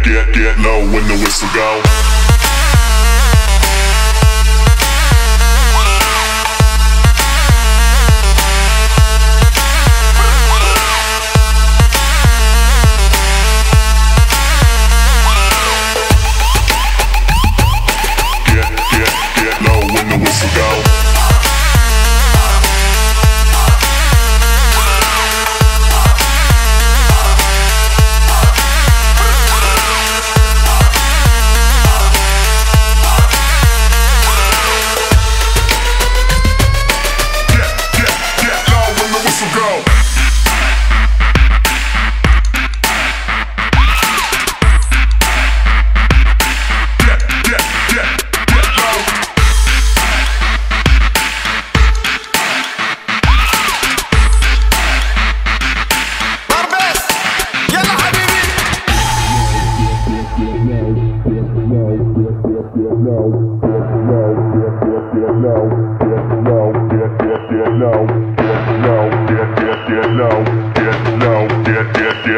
get, get, get low when the whistle go. Mexico. no.